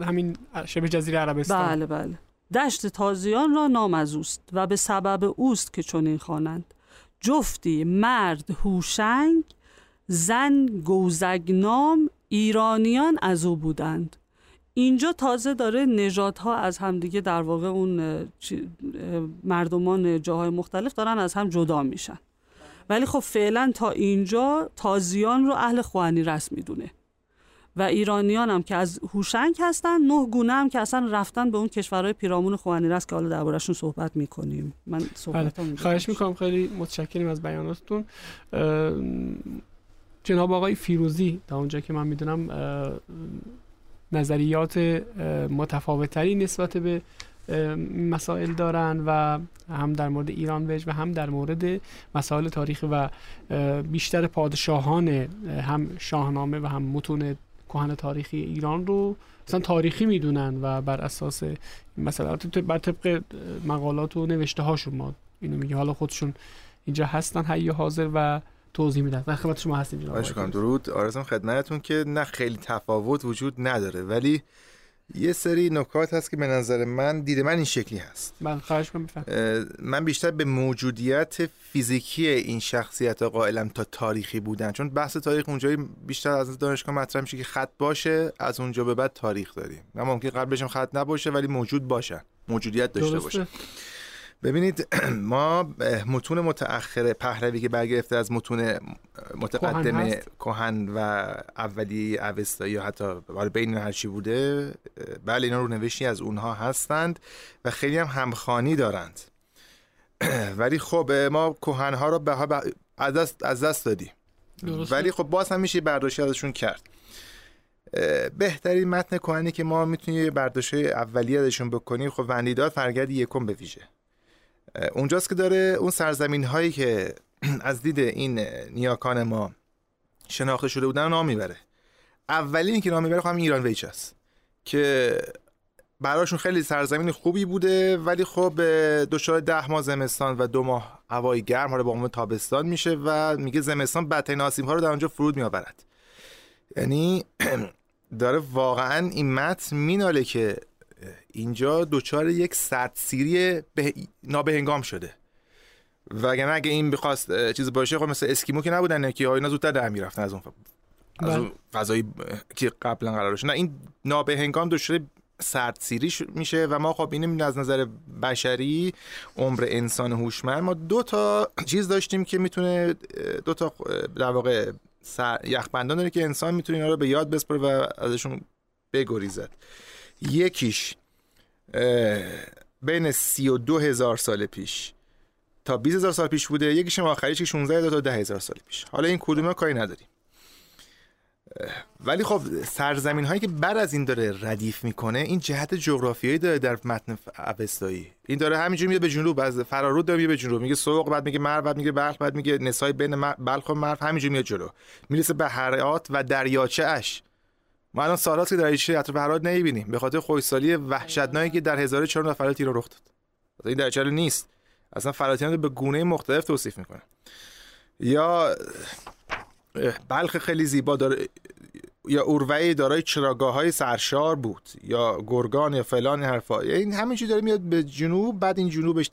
همین شبه جزیره عربستان. بله بله. دشت تازیان را نام از اوست و به سبب اوست که چنین خوانند. جفتی مرد هوشنگ زن گوزگنام ایرانیان از او بودند. اینجا تازه داره نژادها از همدیگه در واقع اون مردمان جاهای مختلف دارن از هم جدا میشن. ولی خب فعلا تا اینجا تازیان رو اهل خوانی رسم می‌دونه. و ایرانیان هم که از هوشنگ هستن نه گونه هم که اصلا رفتن به اون کشورهای پیرامون خوانیرس که حالا دربارهشون صحبت می‌کنیم. من صحبت بله. خواهش می‌کنم. خیلی متشکریم از بیاناتتون. جناب آقای فیروزی تا اونجا که من می‌دونم نظریات اه، متفاوتتری نسبت به مسائل دارن و هم در مورد ایران وج و هم در مورد مسائل تاریخی و بیشتر پادشاهان اه، هم شاهنامه و هم متون کهن تاریخی ایران رو مثلا تاریخی می‌دونن و بر اساس البته بر طبق مقالات و نوشته هاشون ما اینو میگه حالا خودشون اینجا هستن حی حاضر و توضیح میدن در خدمت شما هستیم جناب آقای درود. آرزم خدمتتون که نه خیلی تفاوت وجود نداره ولی یه سری نکات هست که به نظر من دید من این شکلی هست. من خواهش من بیشتر به موجودیت فیزیکی این شخصیت قائلم تا تاریخی بودن. چون بحث تاریخ اونجایی بیشتر از دانشگاه مطرح میشه که خط باشه از اونجا به بعد تاریخ داریم. نه ممکن قبلش هم خط نباشه ولی موجود باشن. موجودیت داشته باشه ببینید ما متون متأخر پهلوی که برگرفته از متون متقدم. کهن و اولی اوستایی یا حتی بین هر چی بوده بله اینا رو نوشتی از اونها هستند و خیلی هم همخانی دارند ولی خب ما کهنها رو به از دست, از دست دادیم. ولی خب باز هم میشه برداشتی ازشون کرد بهترین متن کهنی که ما می‌تونیم برداشت اولیه ازشون بکنیم خب وندیداد فرگرد یکم به ویژه اونجاست که داره اون سرزمین هایی که از دید این نیاکان ما شناخته شده بودن نام می‌بره. اولین که نام می‌بره خب ایران ویچ است که براشون خیلی سرزمین خوبی بوده ولی خب دچار ده ماه زمستان و دو ماه هوای گرم حالا با عنوان تابستان میشه و میگه زمستان بدترین آسیب ها رو در اونجا فرود میآورد. یعنی داره واقعا این متن میناله که اینجا دچار یک سردسیری به... نابهنگام شده. و اگه این بخواست چیز باشه خب مثل اسکیمو که نبودن که اینا زودتر در می‌رفتن از اون ف... از اون فضایی اه، که قبلا قرار داشت نه این نابهنگام دچار سردسیری میشه و ما خب اینو از نظر بشری عمر انسان هوشمند ما دو تا چیز داشتیم که می‌تونه دو تا در واقع سر... یخبندان داره که انسان می‌تونه اینا رو به یاد بسپره و ازشون بگریزد یکیش بین سی و دو هزار سال پیش تا 20 هزار سال پیش بوده. یکیش آخریش که 16 هزار تا 10 هزار سال پیش. حالا این کدومه کاری نداریم. ولی خب سرزمین هایی که بعد از این داره ردیف می‌کنه این جهت جغرافیایی داره در متن اوستایی این داره همینجوری میاد به جنوب از فرارود داره میاد به جنوب. میگه سوق بعد میگه مرو بعد میگه بلخ بعد میگه نسای بین بلخ و مرو همینجوری میاد جلو. می‌رسه به هرات و دریاچه اش ما الان سالات که دریاچه اطراف هرات نمی‌بینیم. به خاطر خوشسالی وحشتناکی که در 1400 فلات ایران رخ داد. این دریاچه نیست. اصلا فلاتیان رو به گونه مختلف توصیف می‌کنه. یا بلخ خیلی زیبا داره یا اوروی دارای چراگاه های سرشار بود یا گرگان یا فلان حرفا. این همین داره میاد به جنوب بعد این جنوبش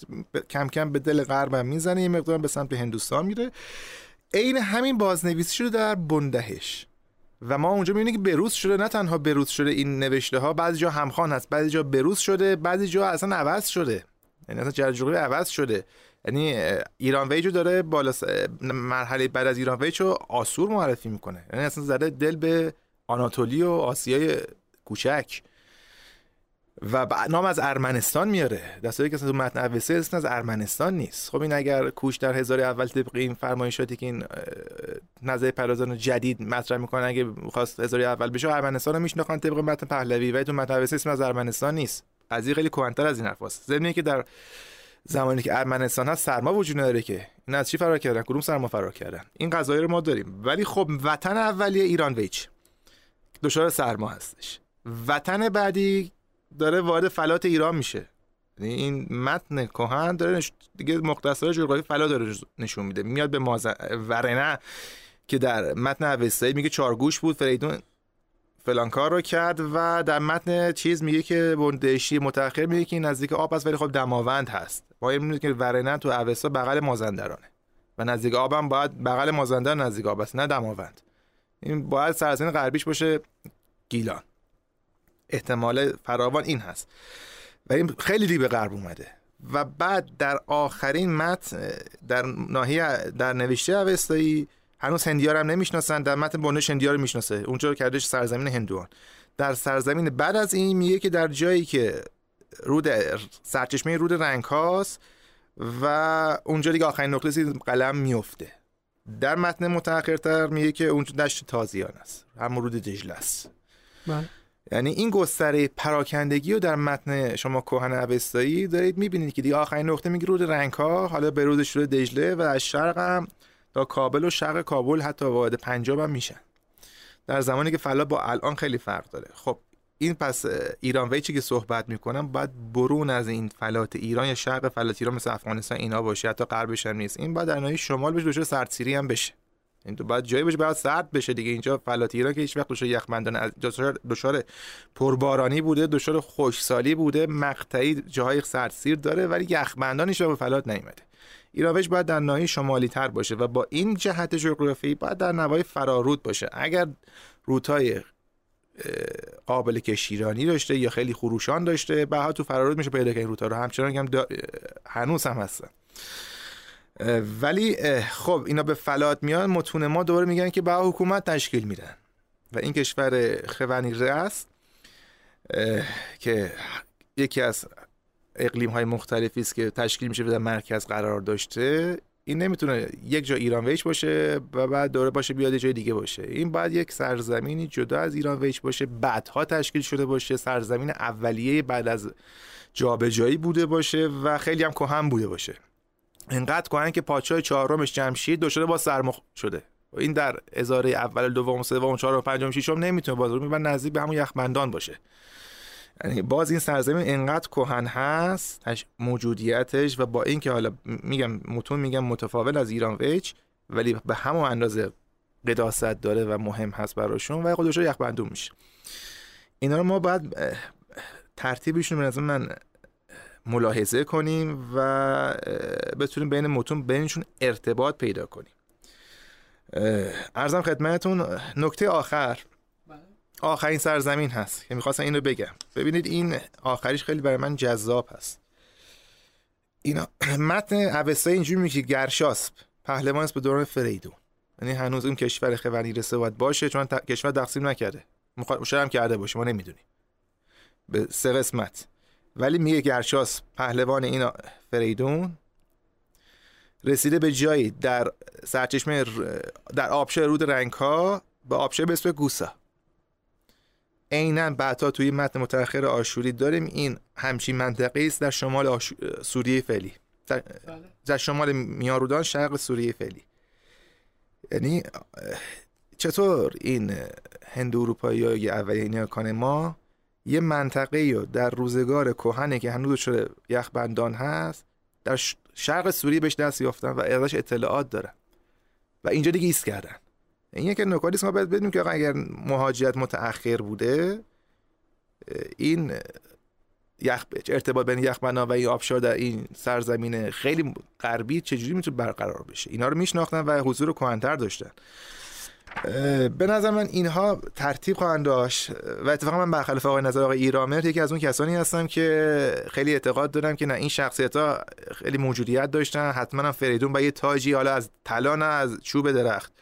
کم کم به دل غرب هم می‌زنه یه مقدار به سمت هندوستان میره. عین همین بازنویسی شده در بندهش. و ما اونجا می‌بینیم که بروز شده نه تنها بروز شده این نوشته ها بعضی جا همخوان هست بعضی جا بروز شده بعضی جا اصلا عوض شده. یعنی اصلا جرجوقی عوض شده. یعنی ایران ویجو داره بالا مرحله بعد از ایران ویجو آسور معرفی می‌کنه. یعنی اصلا زده دل به آناتولی و آسیای کوچک. و نام از ارمنستان میاره. دستایی که تو متن اوسه اسم از ارمنستان نیست. خب این اگر کوش در هزار اول طبق این فرمایشاتی که این نظر پرازان جدید مطرح می‌کنه اگه خواست هزار اول بشه ارمنستان رو میشناختن طبق متن پهلوی. و تو متن اوسه اسم از ارمنستان نیست. قضیه خیلی کوانتر از این حرفاست. ضمن که در زمانی که ارمنستان هست سرما وجود نداره که. این از چی فرار کردن؟ کدوم سرما فرار کردن؟ این قضایی رو ما داریم. ولی خب وطن اولیه ایران ویچ. دچار سرما هستش. وطن بعدی داره وارد فلات ایران میشه. یعنی این متن کهن داره نش... دیگه مختصر جغرافی فلا داره نشون میده. میاد به مازن ورنه که در متن اوستایی میگه چارگوش بود فریدون فلان کار رو کرد و در متن چیز میگه که بندشی متأخر میگه که نزدیک آب هست ولی خب دماوند هست. ما می‌دونیم که ورنه تو اوستا بغل مازندرانه و نزدیک آبم باید بغل مازندران نزدیک آب است نه دماوند. این باید سرزمین غربیش باشه گیلان. احتمال فراوان این هست. و این خیلی دی به غرب اومده. و بعد در آخرین متن در ناحیه در نوشته اوستایی هنوز هندیار هم نمی‌شناسن. در متن بنش هندیار می‌شناسه. اونجا رو کردش سرزمین هندوان. در سرزمین بعد از این میگه که در جایی که رود سرچشمه رود رنگ هاست و اونجا دیگه آخرین نقطه قلم میفته در متن متأخرتر میگه که اونجا دشت تازیان است. همون رود دجله است. بله. یعنی این گستره پراکندگی رو در متن شما کوهن اوستایی دارید می‌بینید که دیگه آخرین نقطه میگه رود رنگ ها حالا به رود دجله و از شرق هم تا کابل و شرق کابل حتی وارد پنجاب هم میشن. در زمانی که فلا با الان خیلی فرق داره. خب این پس ایران ویچی که صحبت می‌کنم؟ باید برون از این فلات ایران یا شرق فلات ایران مثل افغانستان اینا باشه حتی غربش هم نیست. این باید در شمال بشه دچار سردسیری هم بشه. این تو باید جایی باشه باید سرد بشه دیگه. اینجا فلات ایران که هیچ وقت دچار یخبندان از دچار پربارانی بوده دچار خشکسالی بوده مقطعی جاهای سردسیر داره ولی یخبندانش به فلات نیومده. ایراوش باید در ناحیه شمالی تر باشه و با این جهت جغرافی باید در نوای فرارود باشه. اگر روتای قابل کشیرانی داشته یا خیلی خروشان داشته بعد تو فرارود میشه پیدا کنید روتا رو. همچنان هم دا... هنوز هم هستن. ولی خب اینا به فلات میان متون ما دوباره میگن که با حکومت تشکیل میدن. و این کشور خوانی رأس که یکی از اقلیم های مختلفی است که تشکیل میشه و در مرکز قرار داشته. این نمی‌تونه یک جا ایران ویچ باشه و بعد دوره باشه بیاد جای دیگه باشه. این باید یک سرزمینی جدا از ایران ویچ باشه. بعدها تشکیل شده باشه. سرزمین اولیه بعد از جابجایی بوده باشه و خیلی هم کهن بوده باشه. اینقدر کهن که پادشاه چهارمش جمشید شده با سرمخ شده. این در ازاره اول دوم سوم چهارم پنجم ششم نمی‌تونه باز رو نزدیک به همون یخبندان باشه. یعنی باز این سرزمین انقدر کهن هست موجودیتش و با اینکه حالا میگم متون میگم متفاوت از ایران ویچ ولی به همون اندازه قداست داره و مهم هست براشون و خودش یخبندون میشه. اینا رو ما باید ترتیبشون به من ملاحظه کنیم و بتونیم بین متون بینشون ارتباط پیدا کنیم. ارزم خدمتون نکته آخر. آخرین سرزمین هست که می‌خواستم اینو بگم. ببینید این آخریش خیلی برای من جذاب هست. اینا متن اوستا اینجوری میگه گرشاسب پهلوان است به دوران فریدون. یعنی هنوز اون کشور خونی رسه باید باشه چون کشور تقسیم نکرده. هم کرده باشه ما نمی‌دونیم. به سه قسمت. ولی میگه گرشاس پهلوان این فریدون رسیده به جایی در سرچشمه در آبشار رود رنگ ها به آبشار به اسم گوسا. عینا بعدا توی متن متأخر آشوری داریم. این همچین منطقه است در شمال آش... سوریه فعلی. در... در شمال میارودان شرق سوریه فعلی. یعنی چطور این هند اروپایی های اولین نیاکان ما یه منطقه رو در روزگار کهنه که هنوز شده یخبندان هست در شرق سوریه بهش دست یافتن و ازش اطلاعات دارن. و اینجا دیگه ایست کردن. این یکی نکاتی ما باید بدونیم که اگر مهاجرت متأخر بوده این یخ ارتباط بین یخبندان و این آبشار در این سرزمین خیلی غربی چجوری می‌تونه برقرار بشه؟ اینا رو میشناختن و حضور کهنتر داشتن. به نظر من اینها ترتیب خواهند داشت و اتفاقا من برخلاف آقای نظر آقای ایرامر یکی از اون کسانی هستم که خیلی اعتقاد دارم که نه این شخصیت ها خیلی موجودیت داشتن حتما هم فریدون با یه تاجی حالا از طلا نه از چوب درخت.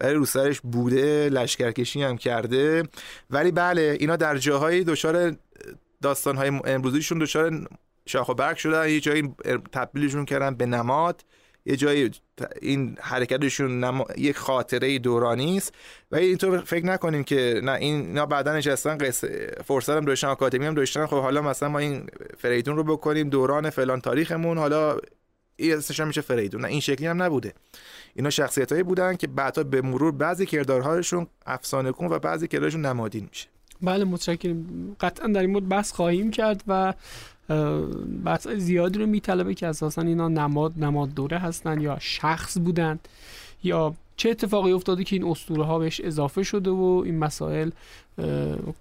ولی رو سرش بوده لشکرکشی هم کرده. ولی بله اینا در جاهای دچار داستان های امروزیشون دچار شاخ و برگ شدن یه جایی تبدیلشون کردن به نماد. یه جایی این حرکتشون نما... یک خاطره دورانی است. و اینطور فکر نکنیم که نه این اینا بعدا نشستن قصه فرصت هم داشتن آکادمی هم داشتن. خب حالا مثلا ما این فریدون رو بکنیم دوران فلان تاریخمون. حالا اسمش میشه فریدون. نه این شکلی هم نبوده. اینا شخصیت هایی بودن که بعدا به مرور بعضی کردارهاشون افسانه کن و بعضی کردارشون نمادین میشه. بله متشکرم. قطعا در این مورد بحث خواهیم کرد و بحث زیادی رو میطلبه که اساسا اینا نماد نماد دوره هستن یا شخص بودن یا چه اتفاقی افتاده که این اسطوره ها بهش اضافه شده و این مسائل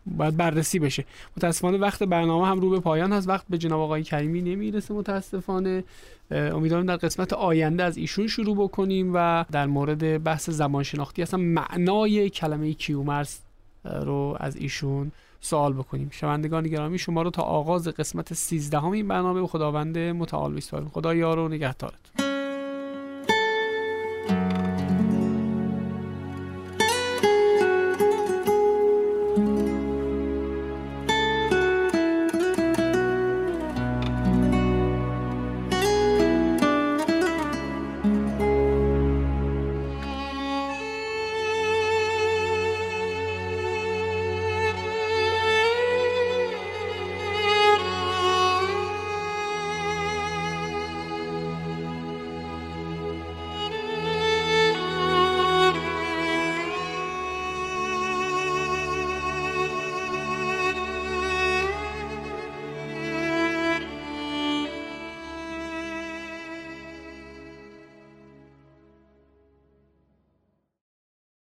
باید بررسی بشه. متاسفانه وقت برنامه هم رو به پایان هست. وقت به جناب آقای کریمی نمی‌رسه متاسفانه. امیدوارم در قسمت آینده از ایشون شروع بکنیم و در مورد بحث زبانشناختی اصلا معنای کلمه کیومرس رو از ایشون سوال بکنیم. شنوندگان گرامی شما رو تا آغاز قسمت 13 این برنامه خداوند متعال میسپاریم خدا یار و نگهدارت